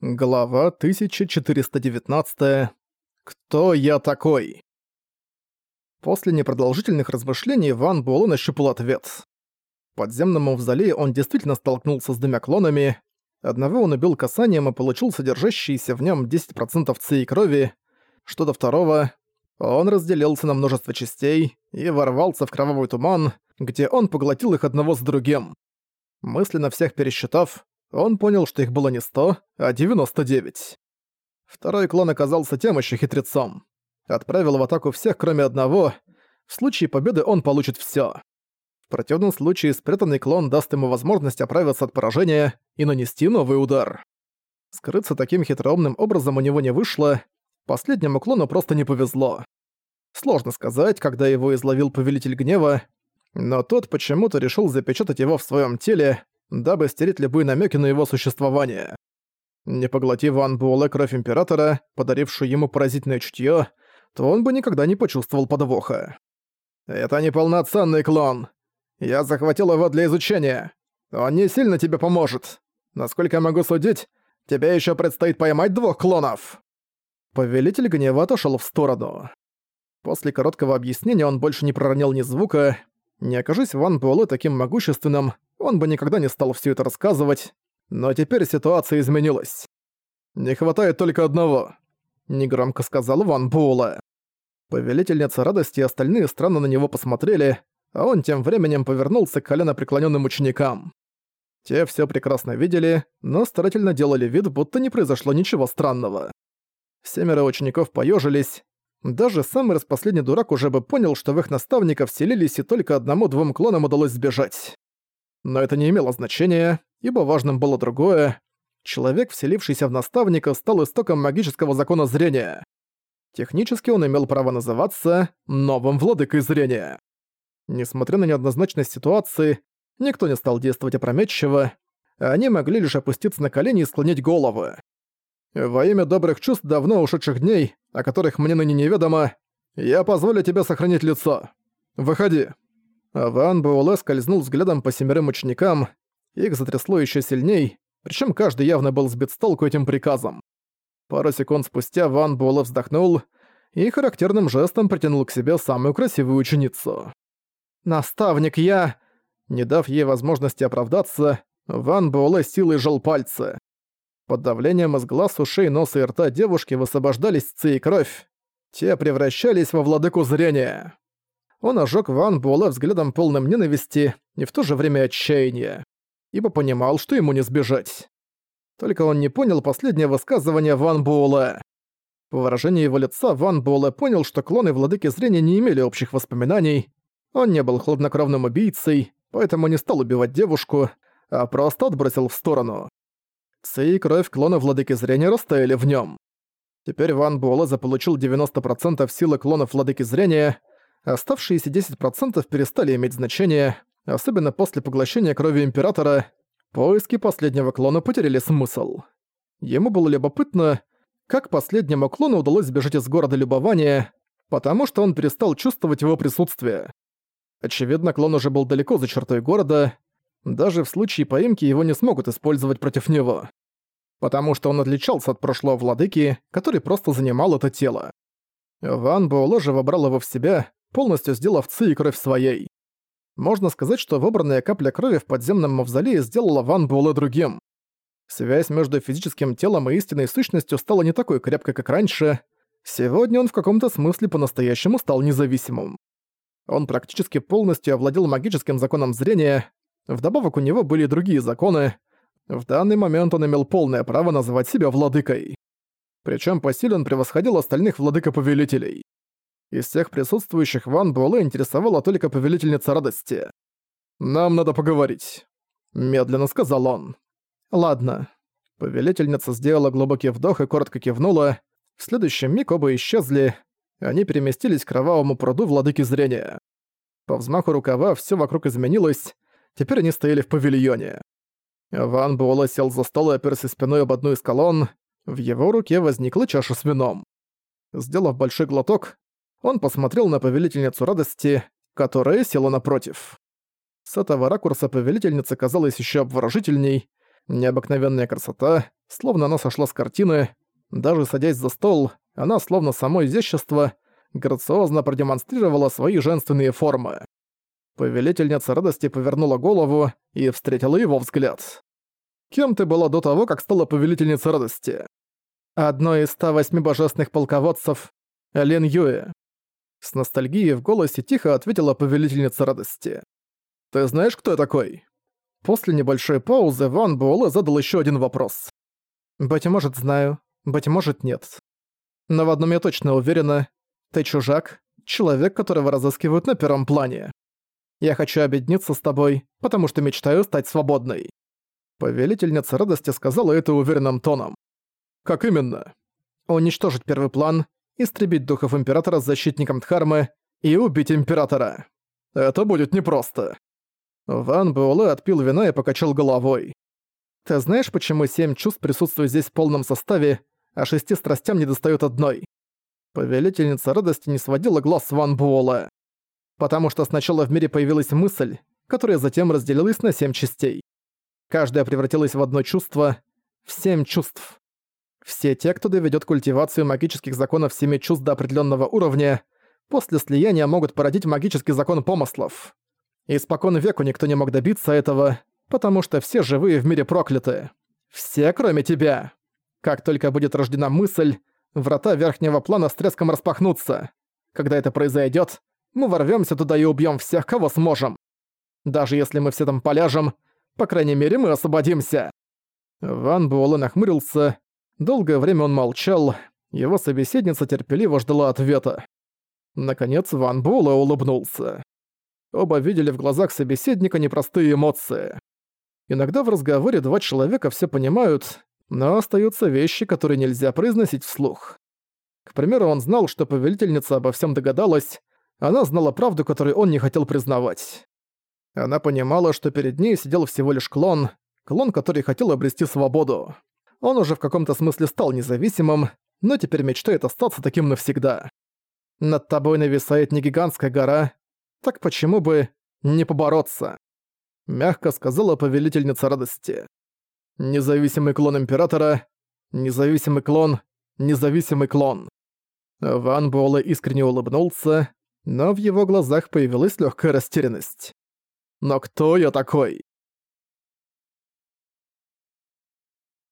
Глава 1419. Кто я такой? После непродолжительных размышлений Ван Буэлэ нащупал ответ. В подземном мавзолее он действительно столкнулся с двумя клонами. Одного он убил касанием и получил содержащиеся в нем 10% ци и крови. Что до второго, он разделился на множество частей и ворвался в кровавый туман, где он поглотил их одного с другим. Мысленно всех пересчитав, он понял, что их было не 100, а 99. Второй клон оказался тем еще хитрецом. Отправил в атаку всех, кроме одного. В случае победы он получит всё. В противном случае спрятанный клон даст ему возможность оправиться от поражения и нанести новый удар. Скрыться таким хитроумным образом у него не вышло, последнему клону просто не повезло. Сложно сказать, когда его изловил Повелитель Гнева, но тот почему-то решил запечатать его в своем теле, дабы стереть любые намеки на его существование. Не поглотив Ван Буэлэ кровь Императора, подарившую ему поразительное чутье, то он бы никогда не почувствовал подвоха. «Это неполноценный клон. Я захватил его для изучения. Он не сильно тебе поможет. Насколько я могу судить, тебе еще предстоит поймать двух клонов». Повелитель гнева отошел в сторону. После короткого объяснения он больше не проронил ни звука. Не окажись Ван Буэлэ таким могущественным, он бы никогда не стал все это рассказывать, но теперь ситуация изменилась. «Не хватает только одного», — негромко сказал Ван Буэлэ. Повелительница радости и остальные странно на него посмотрели, а он тем временем повернулся к коленопреклоненным ученикам. Те все прекрасно видели, но старательно делали вид, будто не произошло ничего странного. Семеро учеников поежились. Даже самый распоследний дурак уже бы понял, что в их наставников вселились и только одному-двум клонам удалось сбежать. Но это не имело значения, ибо важным было другое. Человек, вселившийся в наставника, стал истоком магического закона зрения. Технически он имел право называться «новым владыкой зрения». Несмотря на неоднозначность ситуации, никто не стал действовать опрометчиво, они могли лишь опуститься на колени и склонить головы. «Во имя добрых чувств давно ушедших дней, о которых мне ныне неведомо, я позволю тебе сохранить лицо. Выходи». Ван Буэлэ скользнул взглядом по семерым ученикам, их затрясло еще сильней, причем каждый явно был сбит с толку этим приказом. Пару секунд спустя Ван Буэлэ вздохнул и характерным жестом притянул к себе самую красивую ученицу. «Наставник, я...» Не дав ей возможности оправдаться, Ван Буэлэ силой жал пальцы. Под давлением из глаз, ушей, носа и рта девушки высвобождались ци и кровь. Те превращались во владыку зрения он ожег Ван Буэлэ взглядом полным ненависти и в то же время отчаяния, ибо понимал, что ему не сбежать. Только он не понял последнее высказывание Ван Буэлэ. По выражению его лица Ван Буэлэ понял, что клоны Владыки Зрения не имели общих воспоминаний, он не был хладнокровным убийцей, поэтому не стал убивать девушку, а просто отбросил в сторону. Ци и кровь клона Владыки Зрения растаяли в нем. Теперь Ван Буэлэ заполучил 90% силы клонов Владыки Зрения, Оставшиеся 10% перестали иметь значение, особенно после поглощения крови Императора, поиски последнего клона потеряли смысл. Ему было любопытно, как последнему клону удалось сбежать из города любования, потому что он перестал чувствовать его присутствие. Очевидно, клон уже был далеко за чертой города, даже в случае поимки его не смогут использовать против него. Потому что он отличался от прошлого владыки, который просто занимал это тело. Ван Буэлэ же вобрал его в себя, полностью сделав ци и кровь своей. Можно сказать, что выбранная капля крови в подземном мавзолее сделала Ван Буэлэ другим. Связь между физическим телом и истинной сущностью стала не такой крепкой, как раньше. Сегодня он в каком-то смысле по-настоящему стал независимым. Он практически полностью овладел магическим законом зрения, вдобавок у него были другие законы. В данный момент он имел полное право называть себя владыкой. Причем по силе он превосходил остальных владыка-повелителей. Из всех присутствующих Ван Буэлэ интересовала только Повелительница Радости. «Нам надо поговорить», — медленно сказал он. «Ладно». Повелительница сделала глубокий вдох и коротко кивнула. В следующий миг оба исчезли. Они переместились к кровавому пруду владыки зрения. По взмаху рукава все вокруг изменилось. Теперь они стояли в павильоне. Ван Буэлэ сел за стол и оперся спиной об одну из колонн. В его руке возникла чаша с вином. Сделав большой глоток, он посмотрел на повелительницу радости, которая села напротив. С этого ракурса повелительница казалась еще обворожительней. Необыкновенная красота, словно она сошла с картины. Даже садясь за стол, она, словно само изящество, грациозно продемонстрировала свои женственные формы. Повелительница радости повернула голову и встретила его взгляд. «Кем ты была до того, как стала повелительницей радости?» «Одной из 108 божественных полководцев, Лин Юэ». С ностальгией в голосе тихо ответила повелительница радости. «Ты знаешь, кто я такой?» После небольшой паузы Ван Буэлэ задал еще один вопрос. «Быть может, знаю, быть может, нет. Но в одном я точно уверена, ты чужак, человек, которого разыскивают на первом плане. Я хочу объединиться с тобой, потому что мечтаю стать свободной». Повелительница радости сказала это уверенным тоном. «Как именно?» «Уничтожить первый план, истребить духов Императора с защитником Дхармы и убить Императора. Это будет непросто». Ван Буэлэ отпил вина и покачал головой. «Ты знаешь, почему семь чувств присутствуют здесь в полном составе, а шести страстям недостает одной?» Повелительница радости не сводила глаз с Ван Буэлэ. Потому что сначала в мире появилась мысль, которая затем разделилась на семь частей. Каждая превратилась в одно чувство, в семь чувств. Все те, кто доведет культивацию магических законов семи чувств до определенного уровня, после слияния могут породить магический закон помыслов. Испокон веку никто не мог добиться этого, потому что все живые в мире прокляты. Все, кроме тебя. Как только будет рождена мысль, врата верхнего плана с треском распахнутся. Когда это произойдет, мы ворвемся туда и убьем всех, кого сможем. Даже если мы все там поляжем, по крайней мере, мы освободимся. Ван Буэлэ нахмурился. Долгое время он молчал. Его собеседница терпеливо ждала ответа. Наконец Ван Буэлэ улыбнулся. Оба видели в глазах собеседника непростые эмоции. Иногда в разговоре два человека все понимают, но остаются вещи, которые нельзя произносить вслух. К примеру, он знал, что повелительница обо всем догадалась, она знала правду, которую он не хотел признавать. Она понимала, что перед ней сидел всего лишь клон, клон, который хотел обрести свободу. Он уже в каком-то смысле стал независимым, но теперь мечтает остаться таким навсегда. Над тобой нависает не гигантская гора, так почему бы не побороться? Мягко сказала повелительница радости. Независимый клон Императора, независимый клон, независимый клон. Ван Буэлэ искренне улыбнулся, но в его глазах появилась легкая растерянность. «Но кто я такой?»